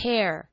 hair.